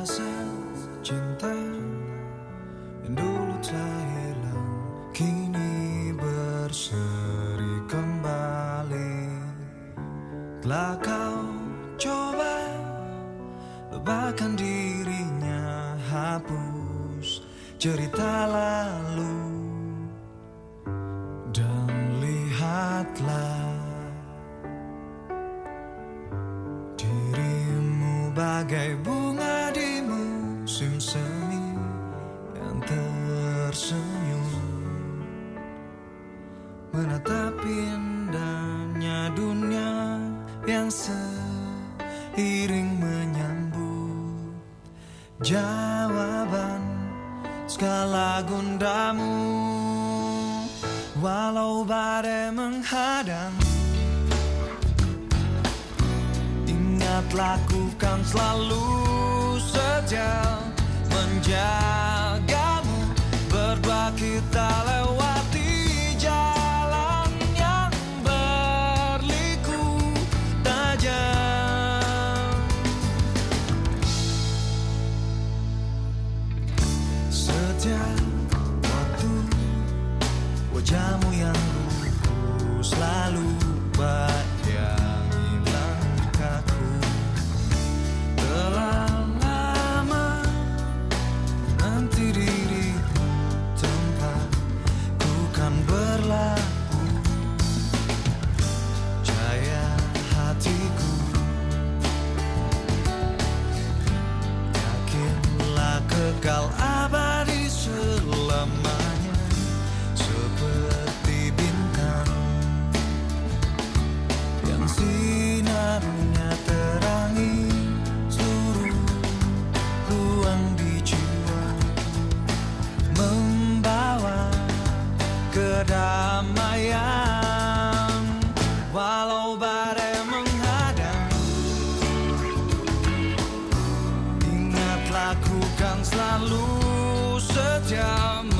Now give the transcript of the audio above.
Rasa cinta yang dulu telah hilang Kini berseri kembali. Telah kau coba lupakan dirinya Hapus cerita lalu Dan lihatlah bagai bunga musim semi Yang tersenyum. Menatap indahnya dunia Yang seiring menyambut Jawaban segala gundamu. Walau badai menghadang Ingat lakukan selalu saja Menjagamu lakukan selalu setia